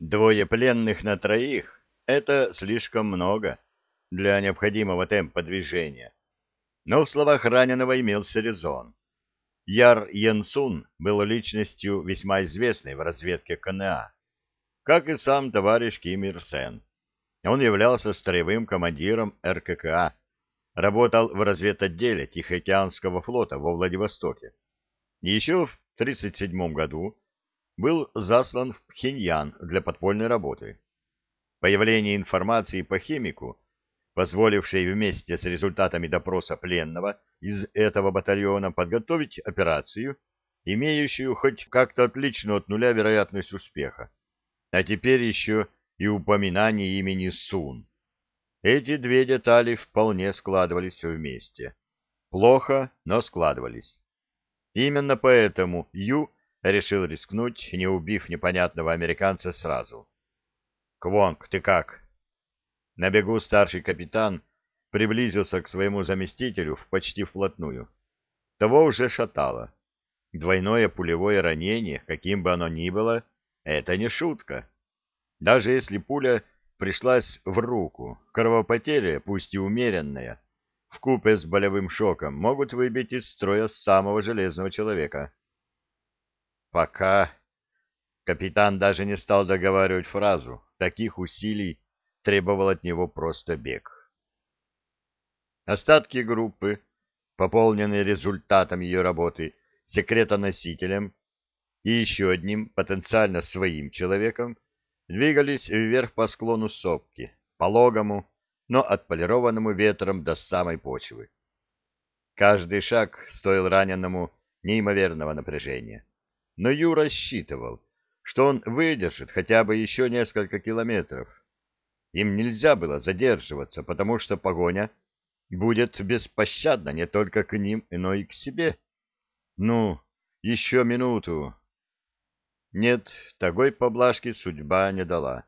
Двое пленных на троих — это слишком много для необходимого темпа движения. Но в словах раненого имелся резон. Яр Янсун был личностью весьма известной в разведке КНА, как и сам товарищ Ким Ир Сен. Он являлся строевым командиром РККА, работал в разведотделе Тихоокеанского флота во Владивостоке. Еще в 1937 году был заслан в Пхеньян для подпольной работы. Появление информации по химику, позволившей вместе с результатами допроса пленного из этого батальона подготовить операцию, имеющую хоть как-то отличную от нуля вероятность успеха. А теперь еще и упоминание имени Сун. Эти две детали вполне складывались вместе. Плохо, но складывались. Именно поэтому Ю решил рискнуть, не убив непонятного американца сразу. «Квонг, ты как?» На бегу старший капитан приблизился к своему заместителю в почти вплотную. Того уже шатало. Двойное пулевое ранение, каким бы оно ни было, это не шутка. Даже если пуля пришлась в руку, кровопотеря, пусть и умеренная, вкупе с болевым шоком, могут выбить из строя самого железного человека. Пока капитан даже не стал договаривать фразу, таких усилий требовал от него просто бег. Остатки группы, пополненные результатом ее работы, секретоносителем и еще одним потенциально своим человеком, двигались вверх по склону сопки, пологому, но отполированному ветром до самой почвы. Каждый шаг стоил раненому неимоверного напряжения но Ю рассчитывал, что он выдержит хотя бы еще несколько километров. Им нельзя было задерживаться, потому что погоня будет беспощадна не только к ним, но и к себе. Ну, еще минуту. Нет, такой поблажки судьба не дала.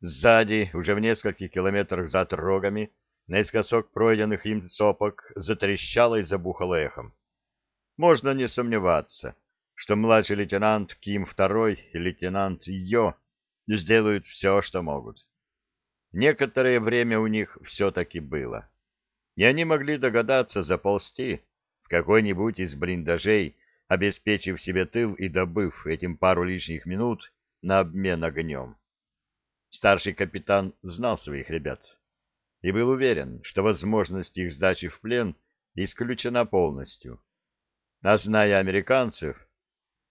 Сзади, уже в нескольких километрах за трогами, наискосок пройденных им сопок затрещало и забухало эхом. Можно не сомневаться, что младший лейтенант Ким II и лейтенант Йо сделают все, что могут. Некоторое время у них все-таки было. И они могли догадаться заползти в какой-нибудь из блиндажей, обеспечив себе тыл и добыв этим пару лишних минут на обмен огнем. Старший капитан знал своих ребят и был уверен, что возможность их сдачи в плен исключена полностью. А зная американцев,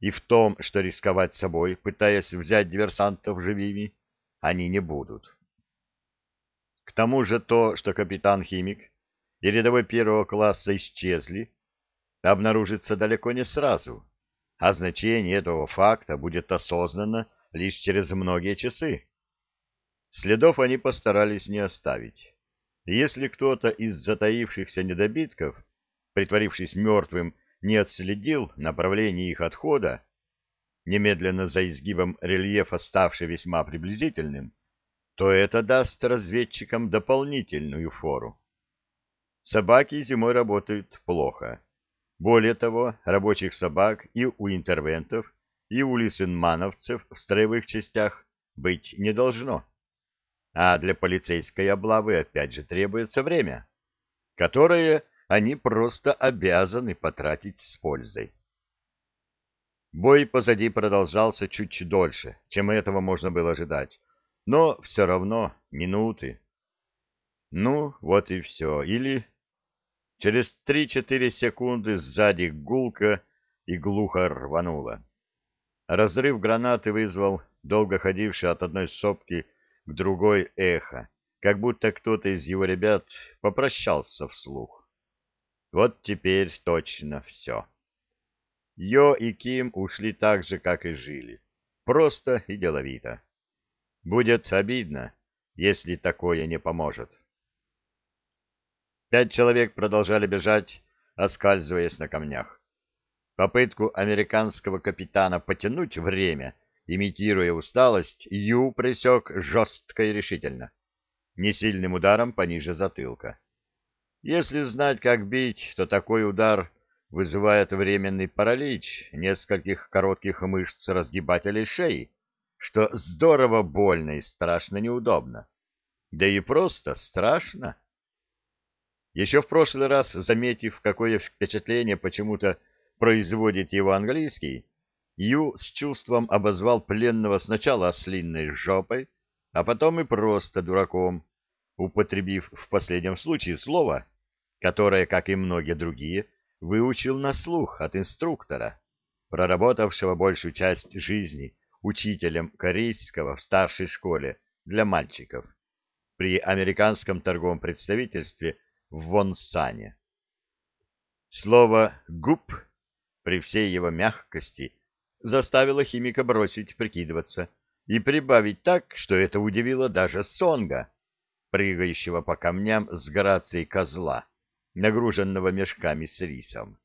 и в том, что рисковать собой, пытаясь взять диверсантов живыми, они не будут. К тому же то, что капитан-химик и рядовой первого класса исчезли, обнаружится далеко не сразу, а значение этого факта будет осознано лишь через многие часы. Следов они постарались не оставить. если кто-то из затаившихся недобитков, притворившись мертвым, не отследил направление их отхода, немедленно за изгибом рельефа ставший весьма приблизительным, то это даст разведчикам дополнительную фору. Собаки зимой работают плохо. Более того, рабочих собак и у интервентов, и у лисенмановцев в строевых частях быть не должно. А для полицейской облавы опять же требуется время, которое они просто обязаны потратить с пользой. Бой позади продолжался чуть дольше, чем этого можно было ожидать, но все равно минуты. Ну, вот и все. Или через три-четыре секунды сзади гулко и глухо рвануло. Разрыв гранаты вызвал долго ходивший от одной сопки к другой эхо, как будто кто-то из его ребят попрощался вслух. Вот теперь точно все. Йо и Ким ушли так же, как и жили. Просто и деловито. Будет обидно, если такое не поможет. Пять человек продолжали бежать, оскальзываясь на камнях. Попытку американского капитана потянуть время, имитируя усталость, Ю пресек жестко и решительно, несильным ударом пониже затылка. Если знать, как бить, то такой удар вызывает временный паралич нескольких коротких мышц разгибателей шеи, что здорово больно и страшно неудобно. Да и просто страшно. Еще в прошлый раз, заметив, какое впечатление почему-то производит его английский, Ю с чувством обозвал пленного сначала ослинной жопой, а потом и просто дураком, употребив в последнем случае слово, которое, как и многие другие, выучил на слух от инструктора, проработавшего большую часть жизни учителем корейского в старшей школе для мальчиков при американском торговом представительстве в Вонсане. Слово «губ» при всей его мягкости заставило химика бросить прикидываться и прибавить так, что это удивило даже Сонга, прыгающего по камням с грацией козла, нагруженного мешками с рисом.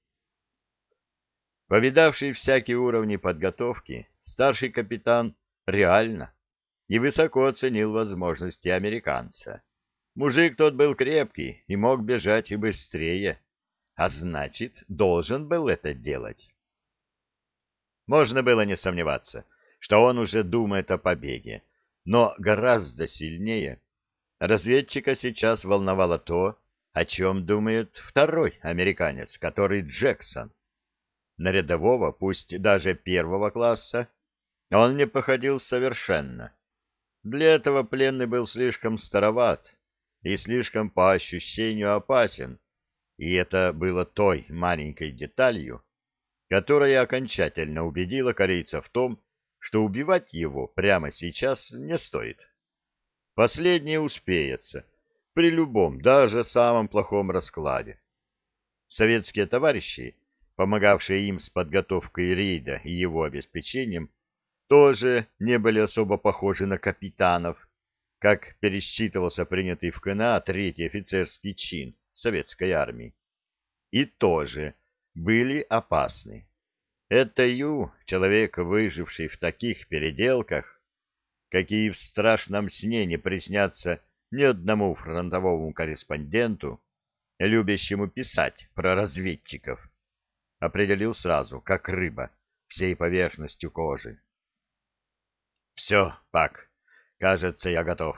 Повидавший всякие уровни подготовки, старший капитан реально и высоко оценил возможности американца. Мужик тот был крепкий и мог бежать и быстрее, а значит, должен был это делать. Можно было не сомневаться, что он уже думает о побеге, но гораздо сильнее разведчика сейчас волновало то, о чем думает второй американец, который Джексон. На рядового, пусть даже первого класса, он не походил совершенно. Для этого пленный был слишком староват и слишком по ощущению опасен, и это было той маленькой деталью, которая окончательно убедила корейца в том, что убивать его прямо сейчас не стоит. Последнее успеется при любом, даже самом плохом раскладе. Советские товарищи, помогавшие им с подготовкой рейда и его обеспечением, тоже не были особо похожи на капитанов, как пересчитывался принятый в КНА третий офицерский чин советской армии. И тоже были опасны. Это Ю, человек, выживший в таких переделках, какие в страшном сне не приснятся ни одному фронтовому корреспонденту, любящему писать про разведчиков, определил сразу, как рыба, всей поверхностью кожи. «Все, Пак, кажется, я готов».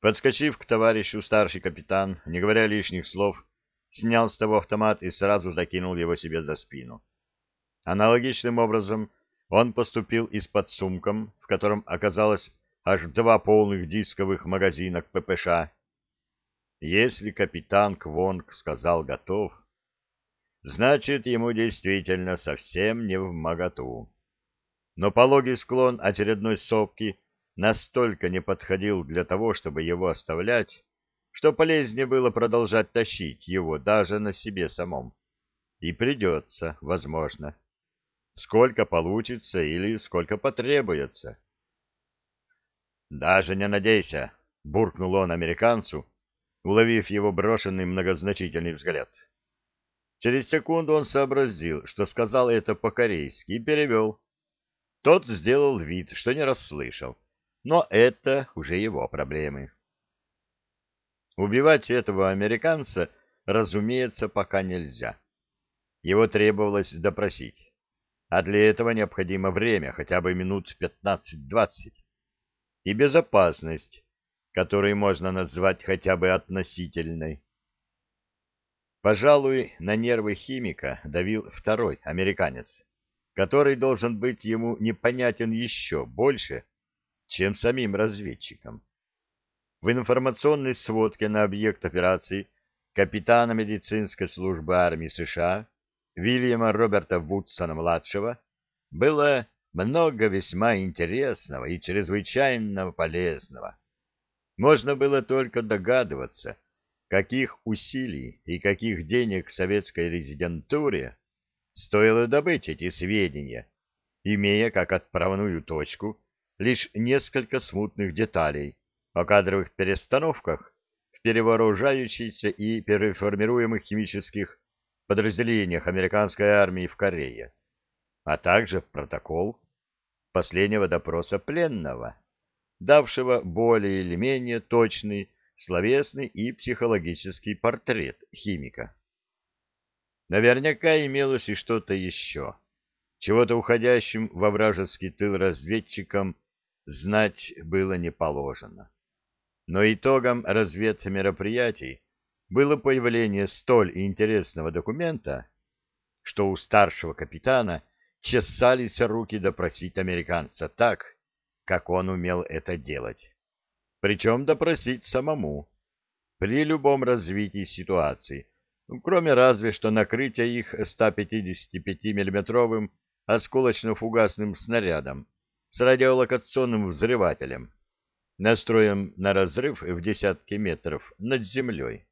Подскочив к товарищу, старший капитан, не говоря лишних слов, снял с того автомат и сразу закинул его себе за спину. Аналогичным образом он поступил и с подсумком, в котором оказалось аж два полных дисковых магазина к ППШ. Если капитан Квонг сказал «готов», значит, ему действительно совсем не в моготу. Но пологий склон очередной сопки настолько не подходил для того, чтобы его оставлять, что полезнее было продолжать тащить его даже на себе самом. И придется, возможно. Сколько получится или сколько потребуется. «Даже не надейся», — буркнул он американцу, уловив его брошенный многозначительный взгляд. Через секунду он сообразил, что сказал это по-корейски, и перевел. Тот сделал вид, что не расслышал, но это уже его проблемы. Убивать этого американца, разумеется, пока нельзя. Его требовалось допросить, а для этого необходимо время, хотя бы минут пятнадцать-двадцать, и безопасность, которую можно назвать хотя бы относительной. Пожалуй, на нервы химика давил второй американец, который должен быть ему непонятен еще больше, чем самим разведчикам. В информационной сводке на объект операции капитана медицинской службы армии США Вильяма Роберта Вудсона-младшего было много весьма интересного и чрезвычайно полезного. Можно было только догадываться, каких усилий и каких денег советской резидентуре стоило добыть эти сведения, имея как отправную точку лишь несколько смутных деталей о кадровых перестановках в перевооружающейся и переформируемых химических подразделениях американской армии в Корее, а также протокол последнего допроса пленного, давшего более или менее точный словесный и психологический портрет химика. Наверняка имелось и что-то еще, чего-то уходящим во вражеский тыл разведчикам знать было не положено. Но итогом разведмероприятий было появление столь интересного документа, что у старшего капитана чесались руки допросить американца так, как он умел это делать. Причем допросить самому, при любом развитии ситуации, кроме разве что накрытия их 155 миллиметровым осколочно-фугасным снарядом с радиолокационным взрывателем, настроем на разрыв в десятки метров над землей.